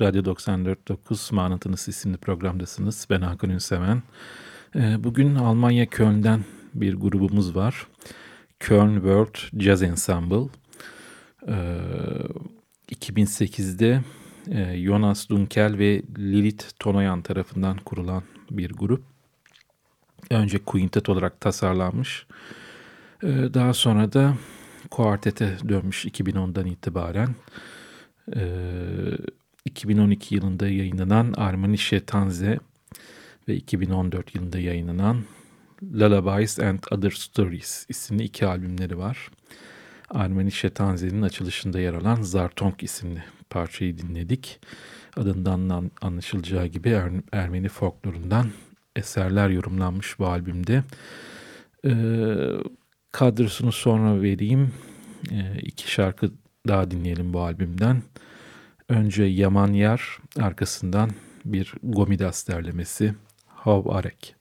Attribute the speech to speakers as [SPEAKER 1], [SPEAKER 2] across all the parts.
[SPEAKER 1] Radyo 94.9 Manatınız isimli programdasınız. Ben Hakan Ünseven. Ee, bugün Almanya Köln'den bir grubumuz var. Köln World Jazz Ensemble. 2008'de ee, e, Jonas Dunkel ve Lilith Tonoyan tarafından kurulan bir grup. Önce quintet olarak tasarlanmış. Ee, daha sonra da kuartete dönmüş 2010'dan itibaren. 2012 ee, yılında yayınlanan Armani Şetanze ve 2014 yılında yayınlanan Lullabies and Other Stories isimli iki albümleri var. Armani Şetanze'nin açılışında yer alan Zartong isimli parçayı dinledik. Adından anlaşılacağı gibi er Ermeni folklorundan eserler yorumlanmış bu albümde. Ee, kadrosunu sonra vereyim. Ee, iki şarkı daha dinleyelim bu albümden. Önce Yaman Yar, arkasından bir Gomidas derlemesi Hav Arek.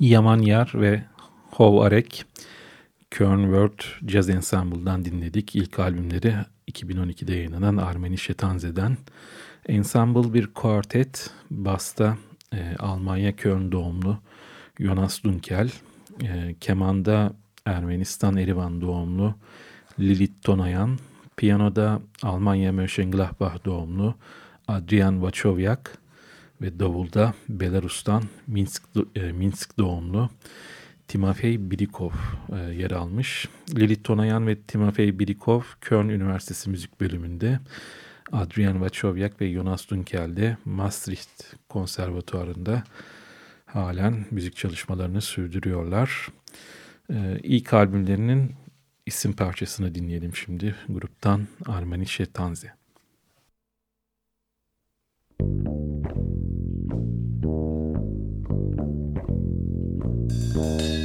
[SPEAKER 1] Yaman Yar ve Hov Arek Köln World Jazz Ensemble'dan dinledik. İlk albümleri 2012'de yayınlanan Armeni Şetanze'den. Ensemble bir kuartet. Basta e, Almanya Köln doğumlu Jonas Dunkel. E, kemanda Ermenistan Erivan doğumlu Lilith Tonayan. Piyanoda Almanya Mönchengladbach doğumlu Adrian Vachovyak ve davulda Belarus'tan Minsk, e, Minsk doğumlu Timofey Birikov e, yer almış. Lilith Tonayan ve Timofey Birikov Köln Üniversitesi Müzik Bölümünde Adrian Vachovyak ve Jonas Dunkel de Maastricht Konservatuarı'nda halen müzik çalışmalarını sürdürüyorlar. E, ilk albümlerinin isim parçasını dinleyelim şimdi gruptan Armani Şetanze. Bye.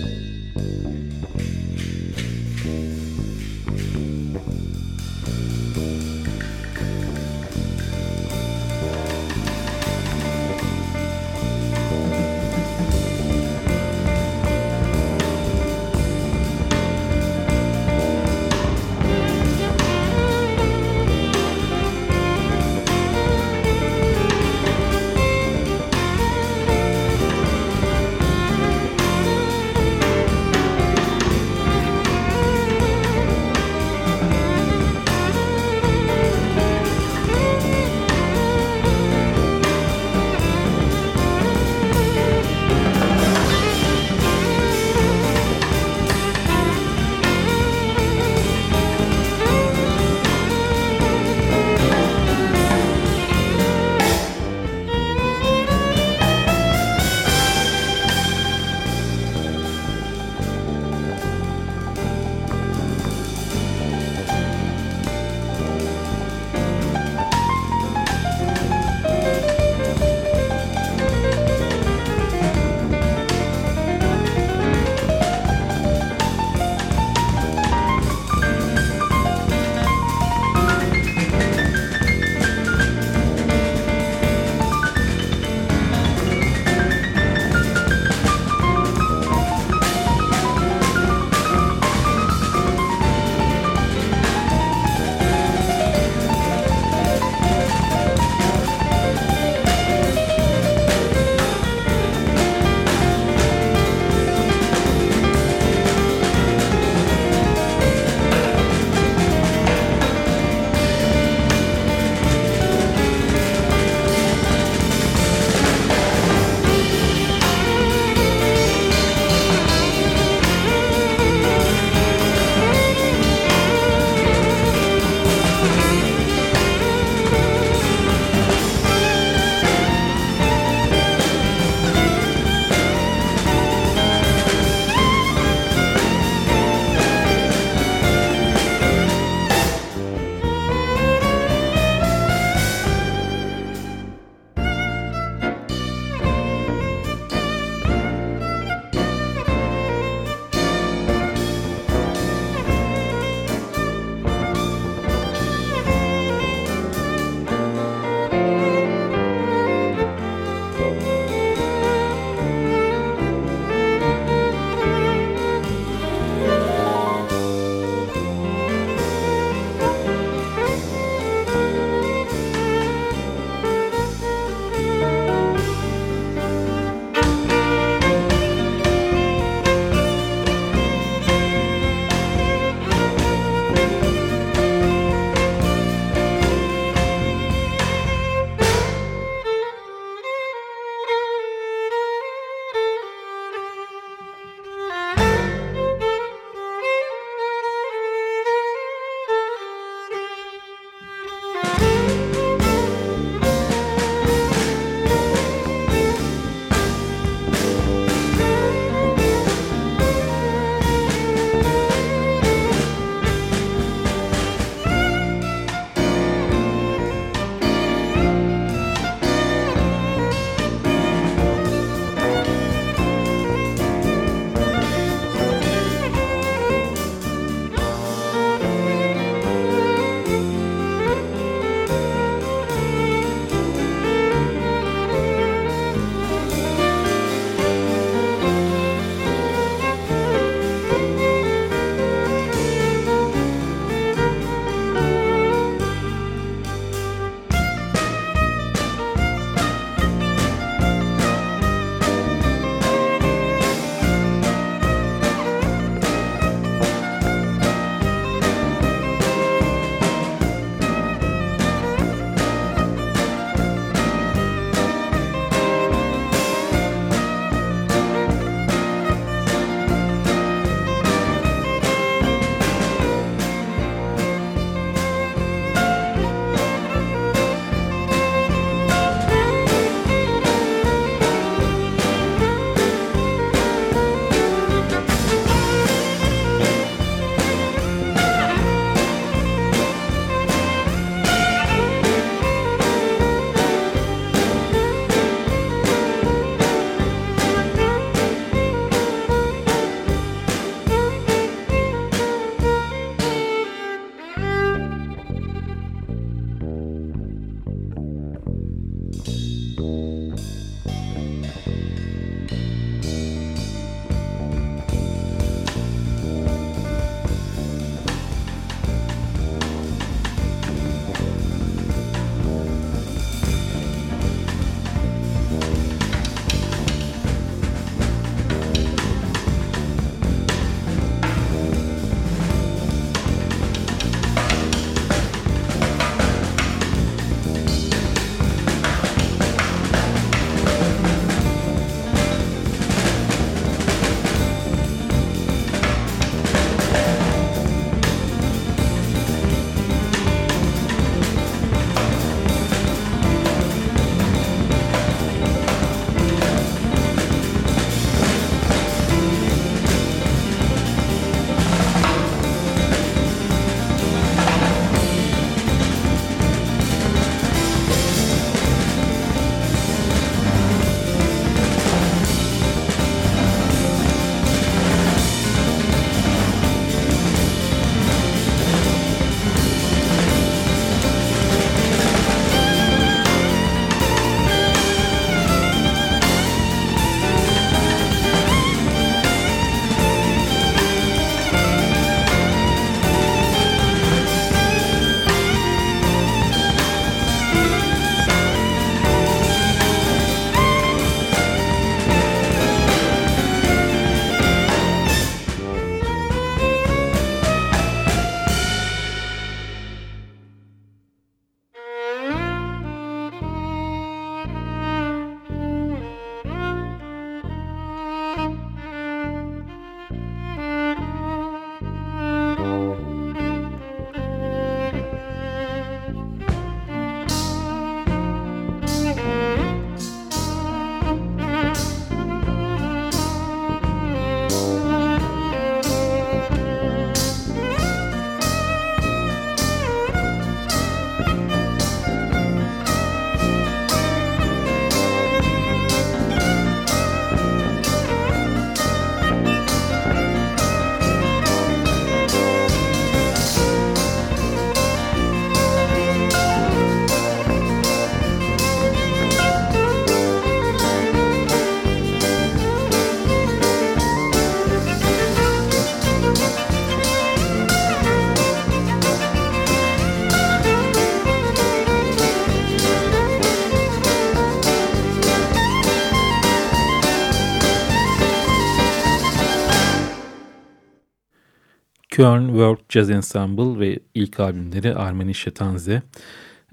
[SPEAKER 2] Köln World Jazz Ensemble ve ilk albümleri Armeni Şetanze.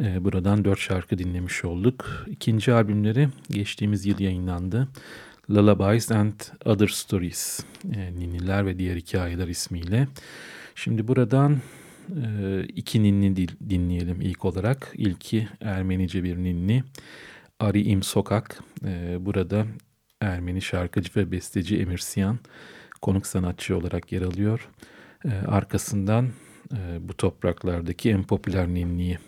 [SPEAKER 2] Ee, buradan dört şarkı dinlemiş olduk. İkinci albümleri geçtiğimiz yıl yayınlandı. Lullabies and Other Stories, e, Ninniler ve Diğer Hikayeler ismiyle. Şimdi buradan e, iki ninni dinleyelim ilk olarak. İlki Ermenice bir ninni. Ari İm Sokak. E, burada Ermeni şarkıcı ve besteci Emir Siyan konuk sanatçı olarak yer alıyor. E, arkasından e, bu topraklardaki en popüler ninniyi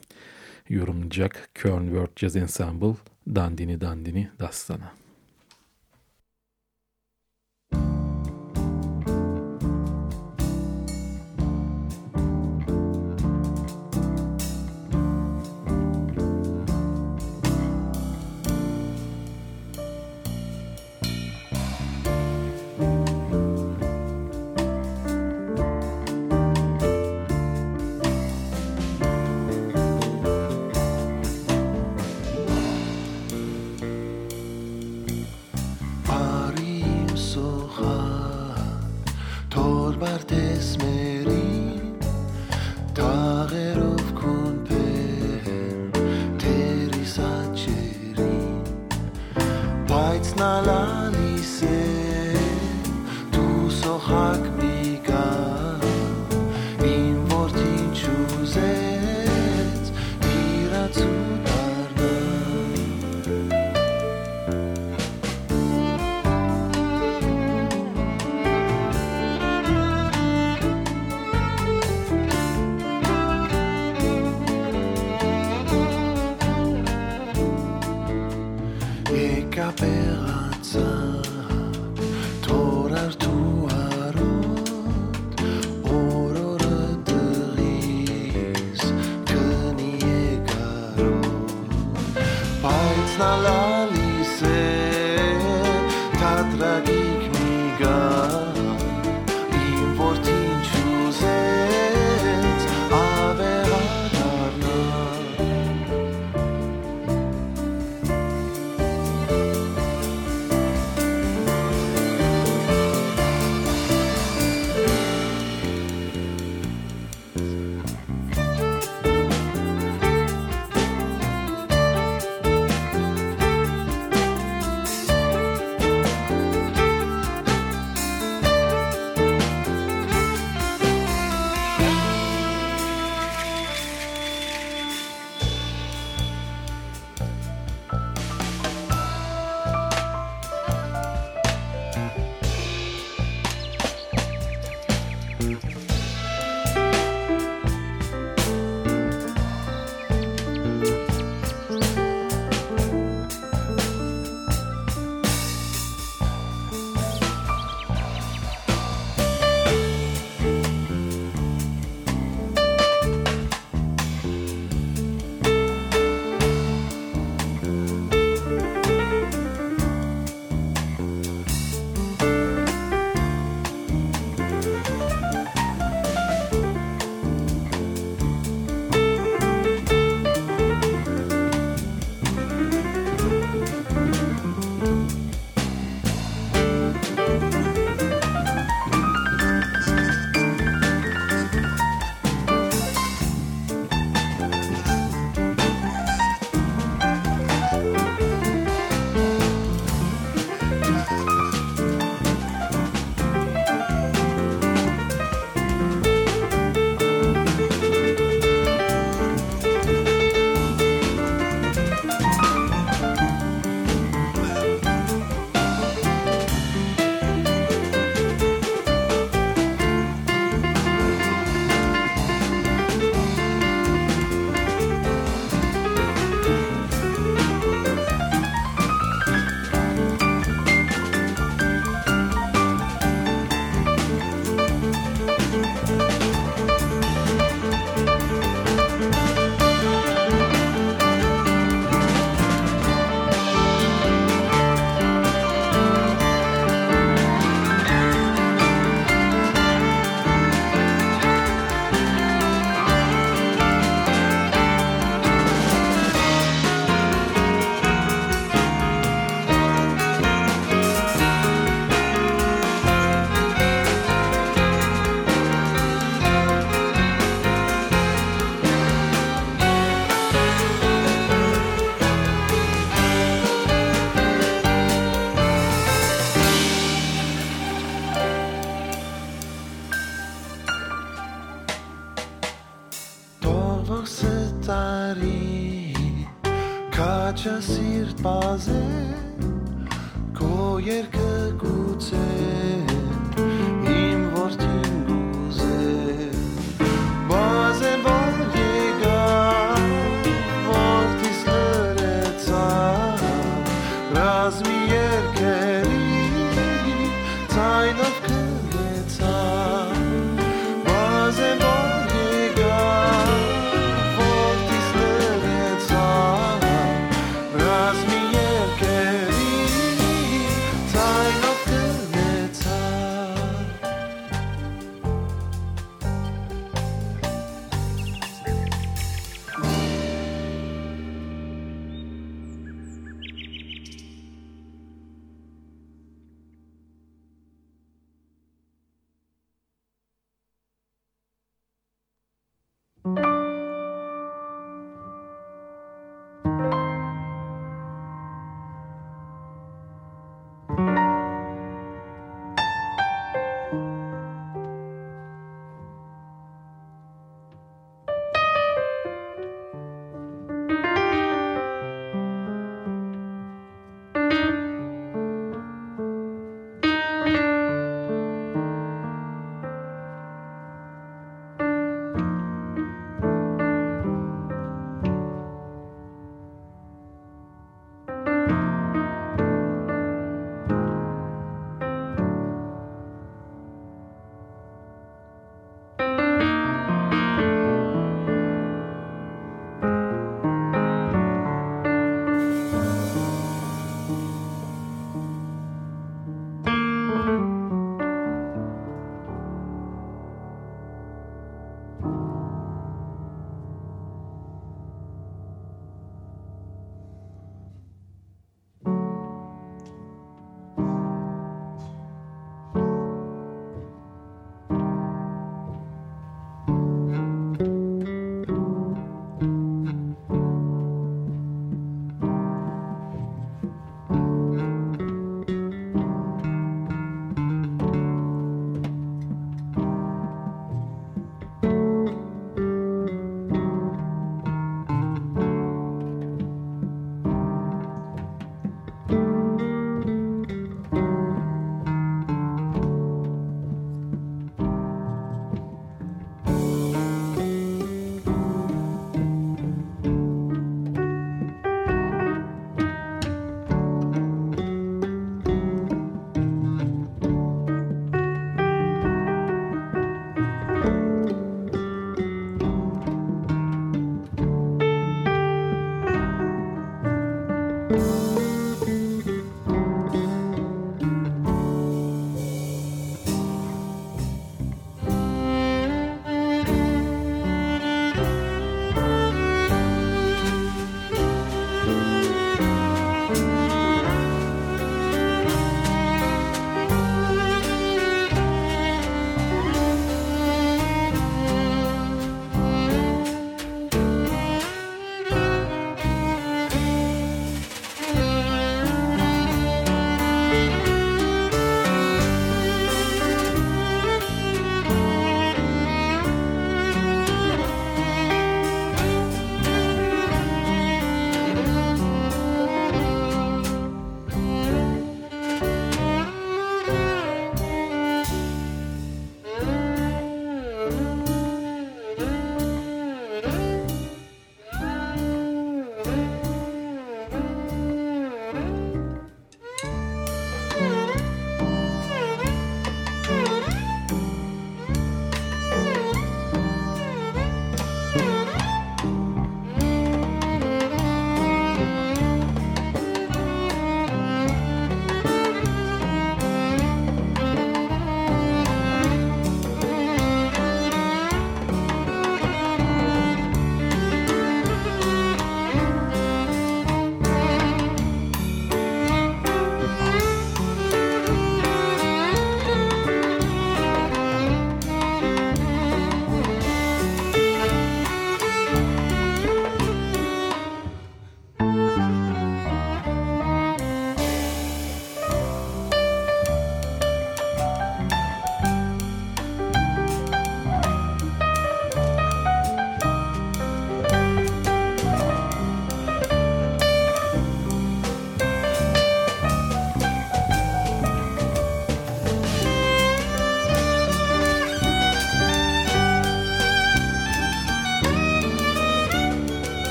[SPEAKER 2] yorumlayacak Köln World Jazz Ensemble Dandini Dandini Dastana.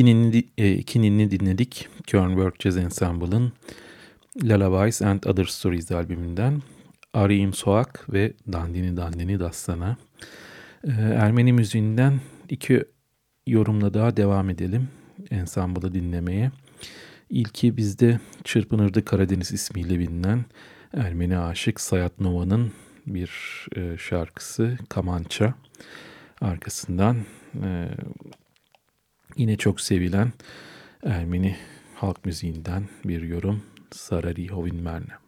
[SPEAKER 1] İki ninni, e, iki ninni dinledik. Kernwork Jazz Ensemble'ın Lullabies and Other Stories albümünden. Arayim Soğak ve Dandini Dandini Dastana. E, Ermeni müziğinden iki yorumla daha devam edelim. Ensemble'ı dinlemeye. İlki bizde Çırpınırdı Karadeniz ismiyle bilinen Ermeni aşık Sayat Nova'nın bir e, şarkısı Kamança. Arkasından e, yine çok sevilen Ermeni halk müziğinden bir yorum Sarari Hovinmerne.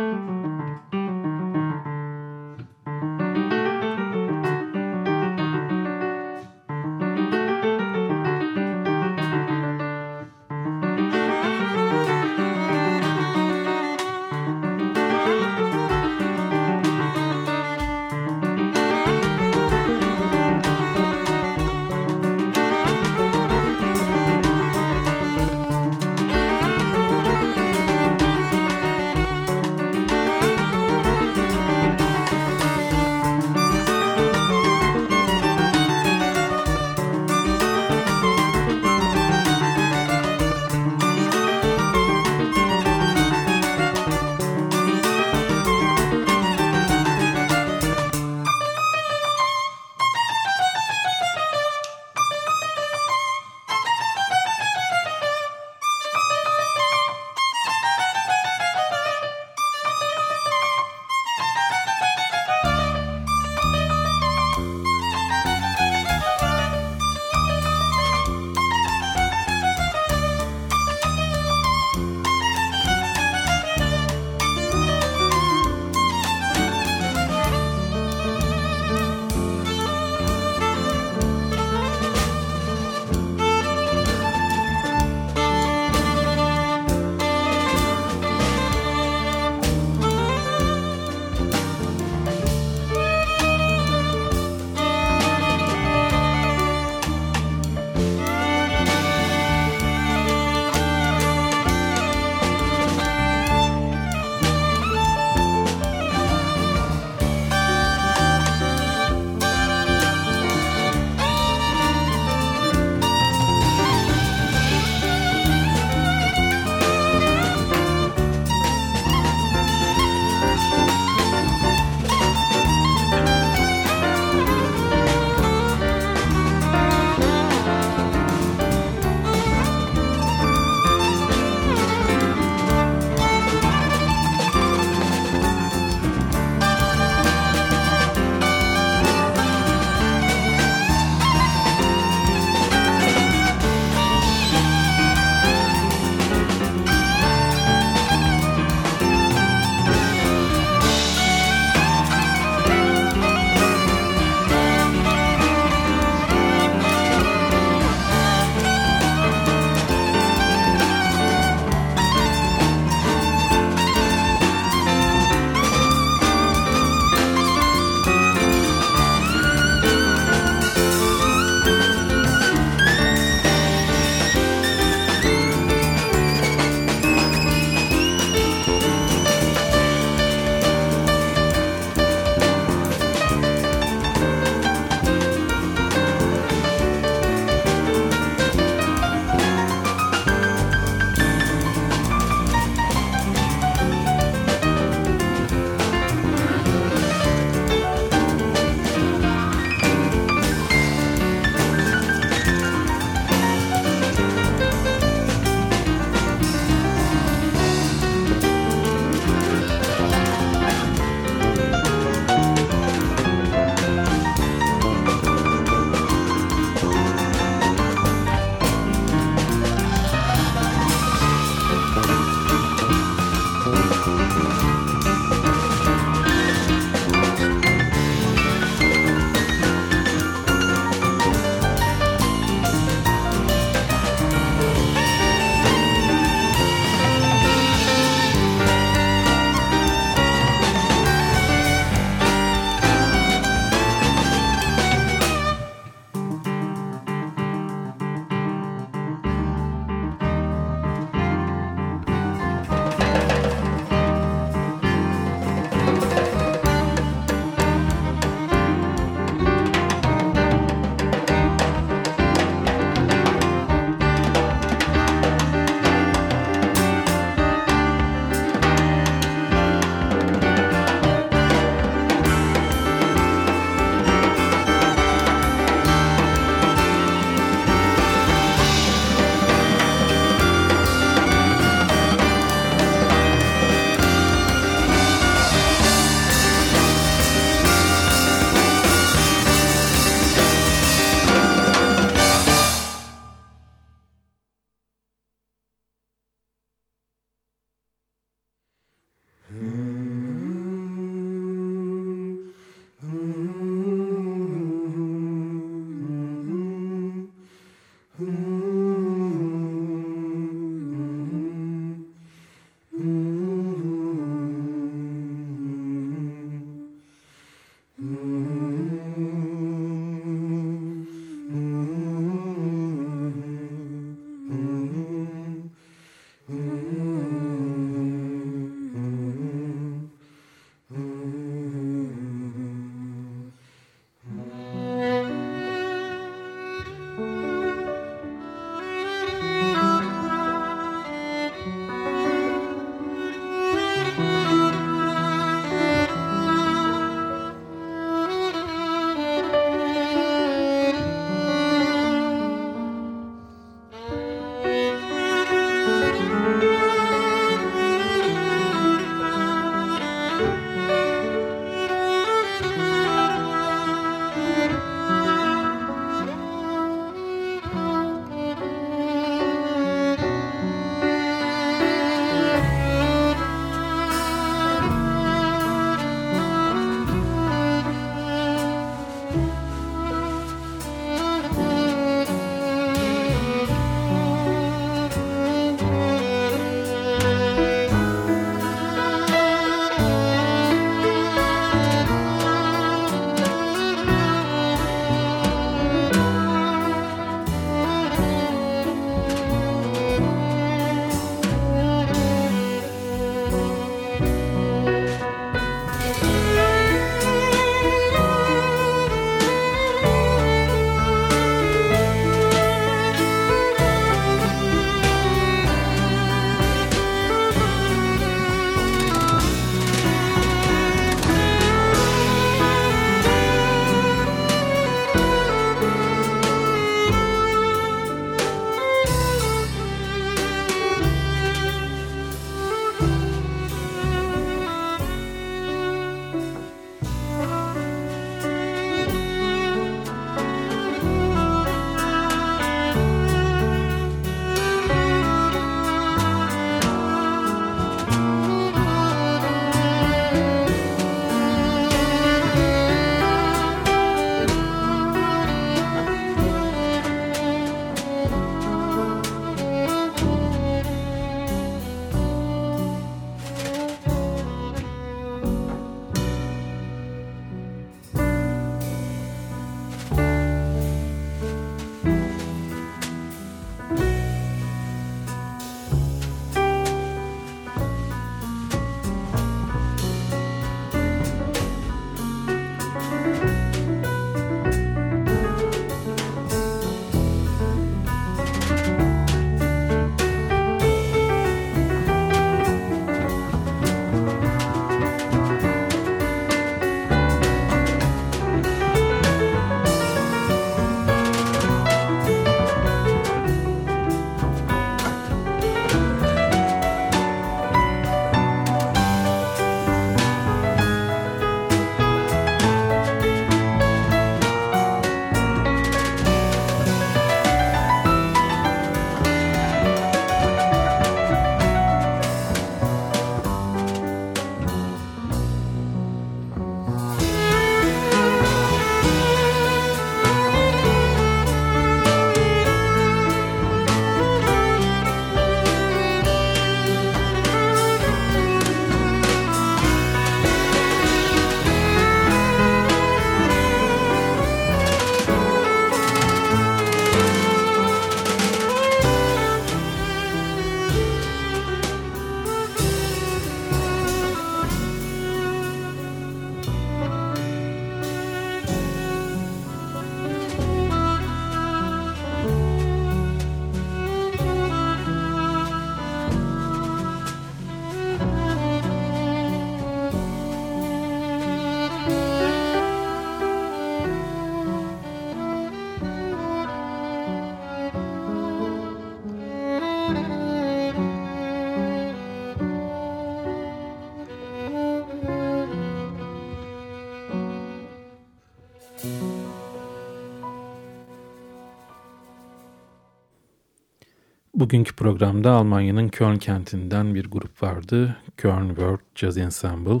[SPEAKER 1] Bugünkü programda Almanya'nın Köln kentinden bir grup vardı. Köln World Jazz Ensemble.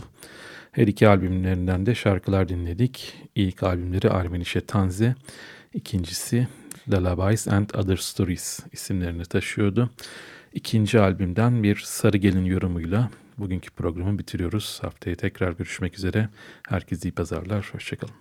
[SPEAKER 1] Her iki albümlerinden de şarkılar dinledik. İlk albümleri Armenişe Tanze, ikincisi Lullabies and Other Stories isimlerini taşıyordu. İkinci albümden bir Sarı Gelin yorumuyla bugünkü programı bitiriyoruz. Haftaya tekrar görüşmek üzere. Herkese iyi pazarlar. Hoşçakalın.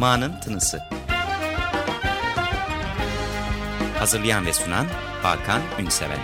[SPEAKER 3] Ma'nın Tınısı. Hazırlayan ve sunan Hakan Ünseven.